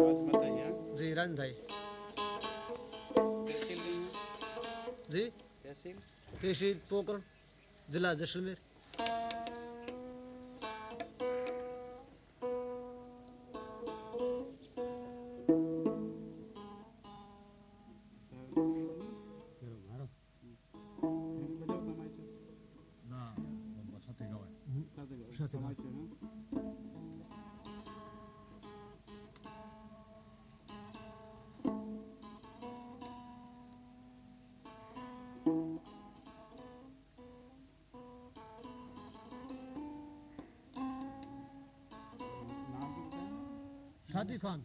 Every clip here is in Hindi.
जी राज भाई। जी? तहसील? पोकर जिला जैसलमेर। शादी खान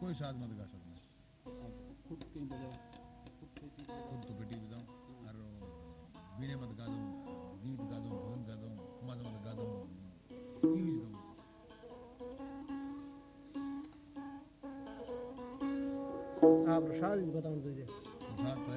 कोई साथ मत गा सकना खुद कहीं बजाओ। खुद तो बेटी बजाऊं और बीने मत गा दूँ गीत गा दूँ भजन गा दूँ मत मत गा दूँ यूज़ दूँ। आप प्रसाद बताऊँ तुझे प्रसाद तो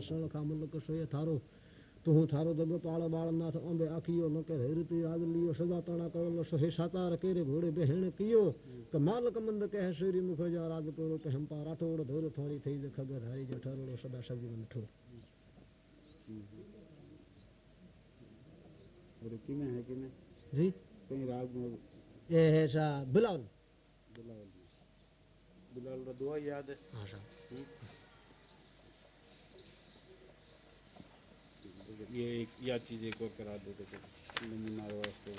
પાળ શણ ખા મુલક સોય થારો તું થારો દગ પાળ બાળનાથ અંબે આખિયો ન કે હરતી રાગ લિયો સદા તણા કળલ સોહે સાતાર કેરે ઘોડે બહેણ કિયો કે માલક મંદ કહે શ્રી મુખ જા રાજ કરો કે હંપા રાઠોડ ધોર થોડી થઈ જ ખગર હરી જ ઠરોડો સદા સજી મન ઠોર और किमें है किमें जी कहीं राग में ये है सा बिलावल बिलावल बिलावल का दुआ याद है हाँ सा ये एक या चीज़ एक और करा देते थे नमूना वास्ते।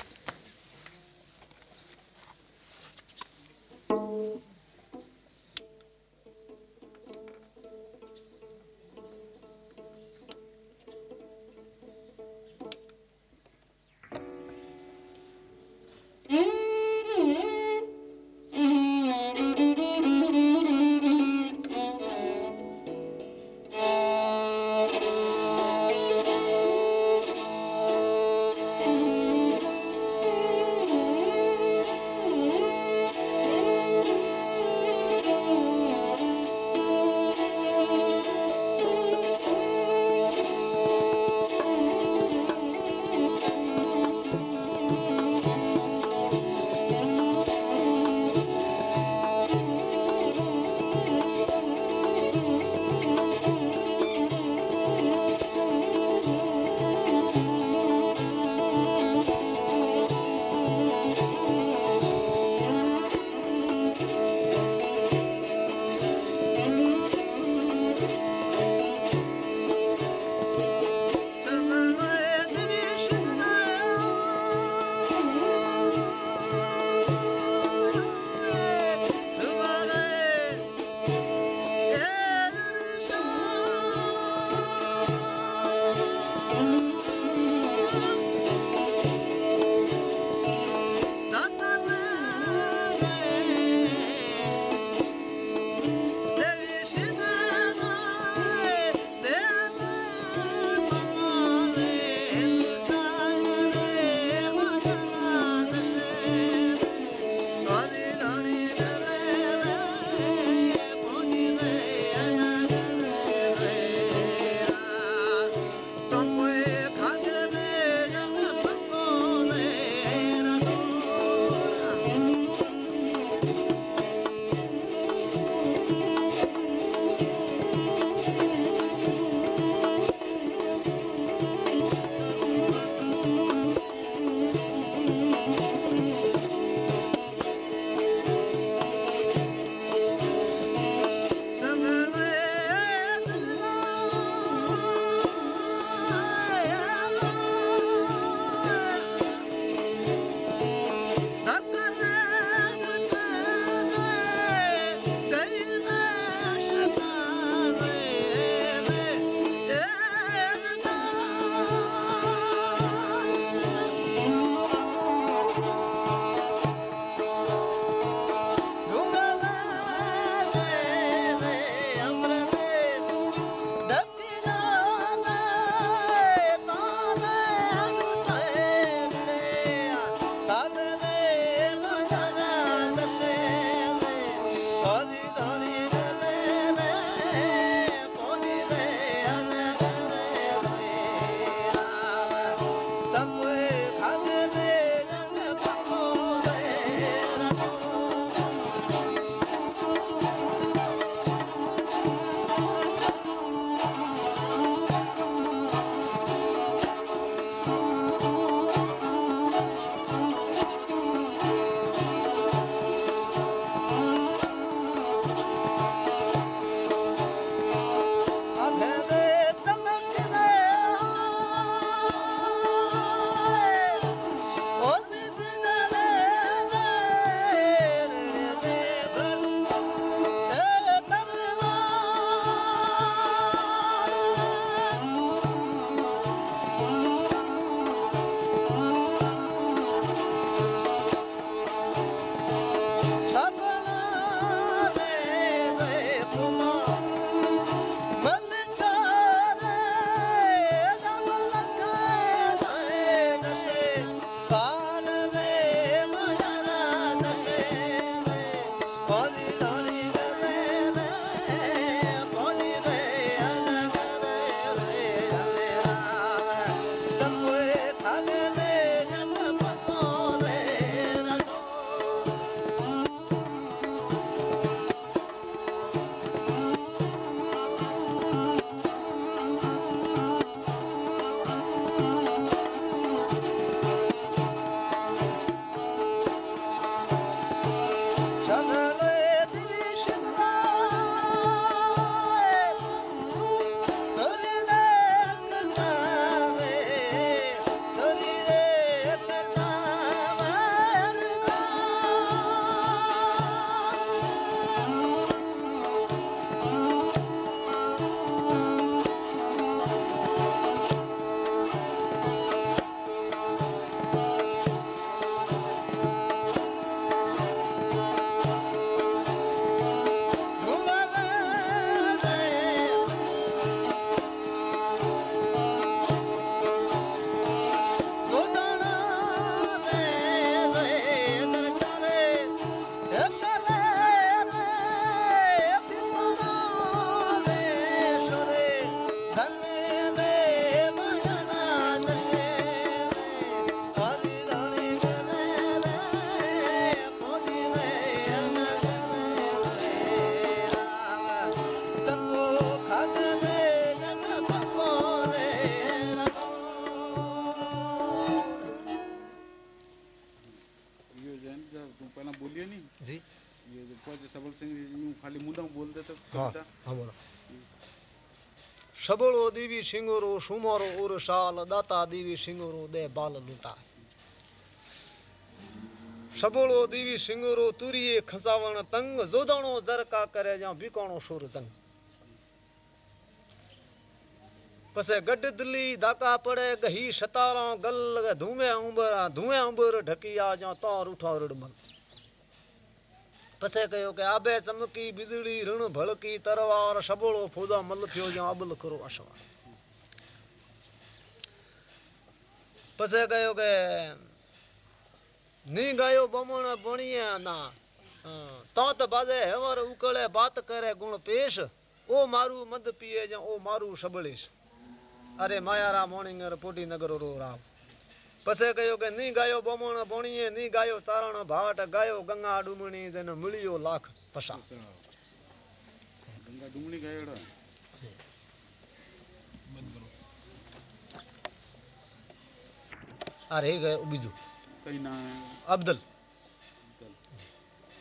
सबड़ो दीवी सिंगोरो, सुमोरो उर साल, दाता दीवी सिंगोरो, दे बाल लूटा। सबड़ो दीवी सिंगोरो, तुरिये खसावण तंग, जोदणो जरका करे जा बिकोणो सुर तंग पसे गड दिल्ली दाका पड़े, गही सतारा गल धुमे उंबरा धुए उंबर ढकिया जा तौर उठा रुडमल પછી કયો કે આબે ચમકી બીજળી રણ ભળકી તરવાર સબળો ફોદા મલ થયો જ્યાં અબલ ખરો અસવા પછી કયો કે ની ગાયો બમણ ભણીએ ના તાત બાજે હેવર ઉકળે વાત કરે ગુણ પેશ ઓ મારું મદ પીએ જ્યાં ઓ મારું સબળીશ અરે માયારા મોણિંગર પોટીનગર રો રામ પછી કહ્યું કે નહીં ગાયો બમણ ભણીએ નહીં ગાયો ચારણ ભાટ ગાયો ગંગા ડુમણી જેને મળ્યો લાખ પસા ગંગા ડુમણી ગાયો આ રહી ગયો બીજું કઈ ના અબ્દુલ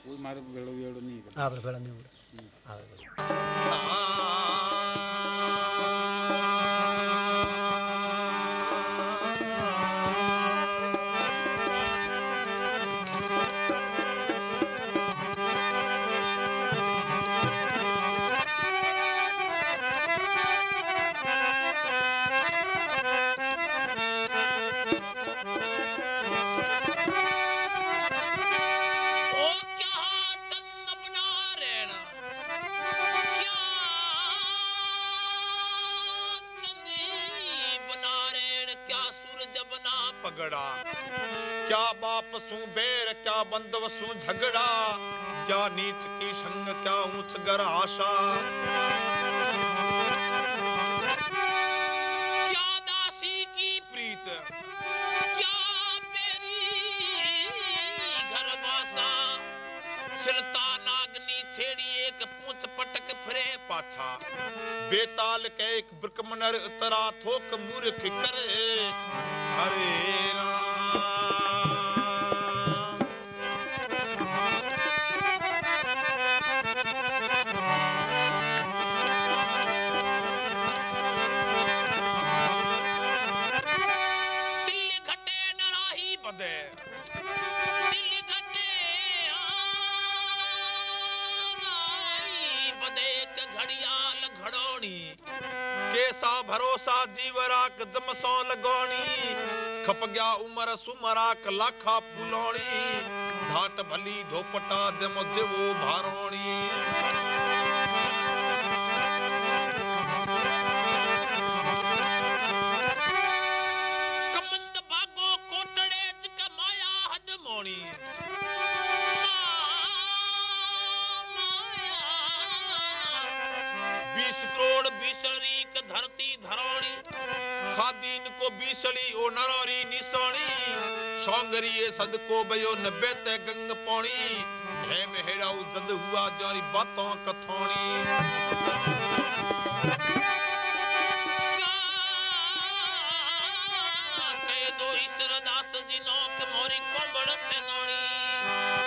કોઈ મારે ભેળો વેળો નહીં આપણે ભેળા નહીં આવે बेर क्या बंदव सू झगड़ा, क्या नीच की संग क्या ऊंच गर आशा? क्या दासी की प्रीत, क्या घर बासा? सिरता नागनी छेड़ी एक पूछ पटक फिरे पाछा। बेताल के एक ब्रकमनर उतरा थोक मूर्ख करे। हरे राम केसा भरोसा, जीवराक जमसो लगोणी। खप गया उमर सुमराक लाखा फुलोणी। धाट भली धोपटा जम जेवो भारोणी। સોણી સંગરીએ સદકો બયો 90 તે ગંગા પોણી હે મેહેડા ઉ તદ હુઆ ચારી બાતો કથોણી કય દો जी નોક મોરી કોમણ સે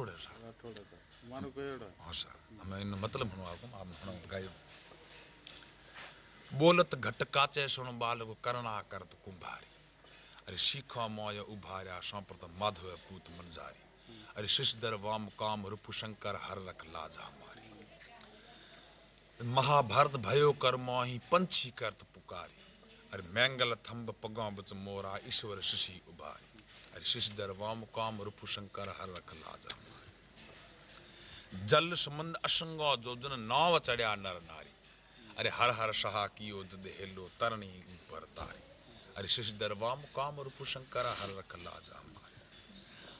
है। हाँ मतलब बोलत घट काचे सुन करत कुंभारी। अरे सीखा मोय उभार्या संप्रत माधव पूत मंजारी। अरे शिशदर वाम काम रूप शंकर हर रख लाजा मारी। महाभारत भयो कर मोही पंछी करत पुकारी। अरे मैंगल थंब पगा बच मोरा ईश्वर शिशि उभारी। अरे शिशदर वाम काम रूप शंकर हर रख लाजा जल समुंद असंगो जो जन नाव चढ़िया नर नारी। अरे हर हर सहा कियो जद हेलो तरणी ऊपर तारी। अरे शिश दरवा मुकाम रूप शंकर हर रख लाजा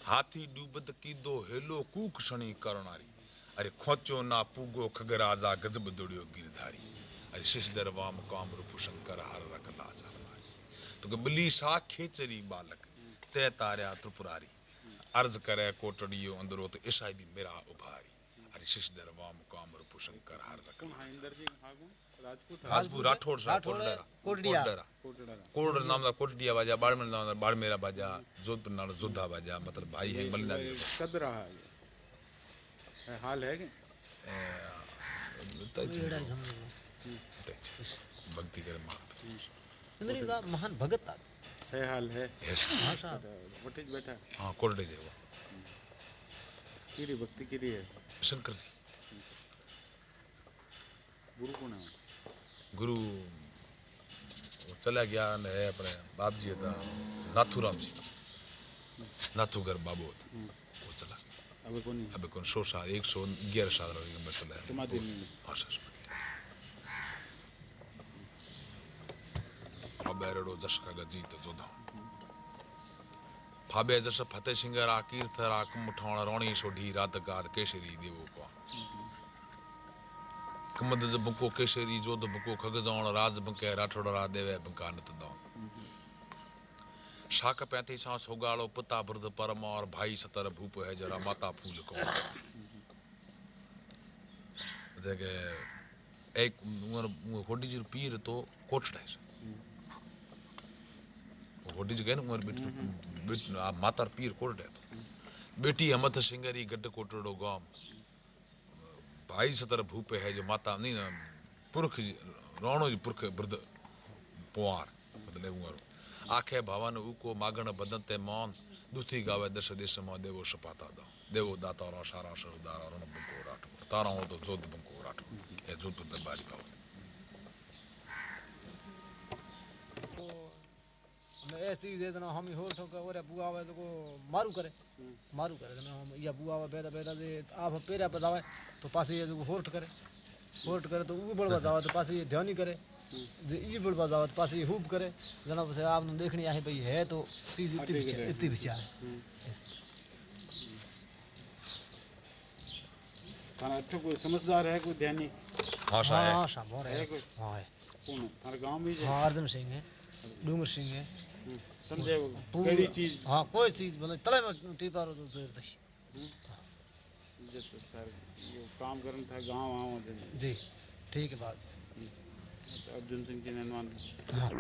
हाथी डूबत कीदो हेलो कूक शणी करणारी अरे खोचो ना पूगो खगराजा गजब दुड़ियो गिरधारी अरे शिश दरवा मुकाम रूप शंकर हर रख लाजा तो बली सा खेचरी बालक तय तार्या त्रिपुरारी अर्ज़ करे कोटड़ियो अंदरो तो ईसाई भी मेरा उभारी। अरे शिश दरवा मुकाम रूप शंकर हर रख कौन? हाइंदर जी हागो राजपूत? है राजपूत राठौड़ राठौड़ कोटडिया। कोटड़ा। नाम दा कोटडिया बाजा बाड़मेर नाम दा बाड़मेरा बाजा जोधपुर नाम जोधा बाजा मतलब भाई है मलना ये कद रहा है? हाल है कि? भक्ति करे महान। भगत था है हाल है। हेस हाँ साहब। वटे ज बैठा। हाँ कोरडे जे वो कीरी भक्ति कीरी है। शंकर जी। गुरु कौन है? गुरु वो चला गया ने है अपने बाप जी था नाथूराम जी नाथूगर बाबू था हम्म। वो चला। अब कौन है? अब कौन सौ साल एक सौ ग्यारह साल रही उम्र चला है समाधि में हाँ सर फाबेरड़ो जश का जीत जोधा फाबे जश फतेह सिंह रा कीर्थ रा कुम ठौण रोणी सोढी रातकार केशरी देवो को कमद ज बुको केशरी जो जोध बुको खगजौण राज बंके राठोड़ रा देवे बंका नत दो शाक पैंती सा सोगाड़ो पिता बुर्द परम और भाई सतर भूप है जरा माता फूल को जेके एक उमर होडी जी पीर तो कोटड़ा है कहन उमर बिट बिट आ मातार पीर कोटड़े तो बेटी हमथ सिंगरी गड कोटड़ो गाम भाई सतर भूप है जो माता नहीं न, पुरख रोणो जी पुरख बुर्द पुआर मतलब उमर आखे भवन उको मागण बदन ते मौन दुथी गावे दश देश माँ देवो सपाता दो देवो दाता और सारा सरदार और बंको राठो तारा हो तो जोध बंको राठो ए जोधपुर दरबारी भवन ऐसी दे देना हम ही हो ठोका और बुआ आवे तो को मारू करे। मारू करे तो हम या बुआ आवे बेदा बेदा दे आप पेरा पे जावे तो पासे ये जो होर्ट करे। होर्ट करे तो ऊ बड़वा जावे तो पासे ये ध्यानी करे। जे ई बड़वा जावे तो पासे ये हुब करे। जना से आपने देखनी आहे भाई है तो सीधी इतनी गिरे। इतनी है। थारा अच्छा कोई समझदार है कोई ध्यानी? हाँ सा है। हाँ और है। है कोई? हाँ है। कौन है? थारे गाँव में ही है? हाँ सिंह है डूंगर सिंह है। समझे वो चीज़। हाँ कोई चीज़ मतलब तले में टीपा रो तो सर थी जे तो सर ये काम करन था गाँव आव जी ठीक है बात। अर्जुन सिंह जी ने ननवान हाँ।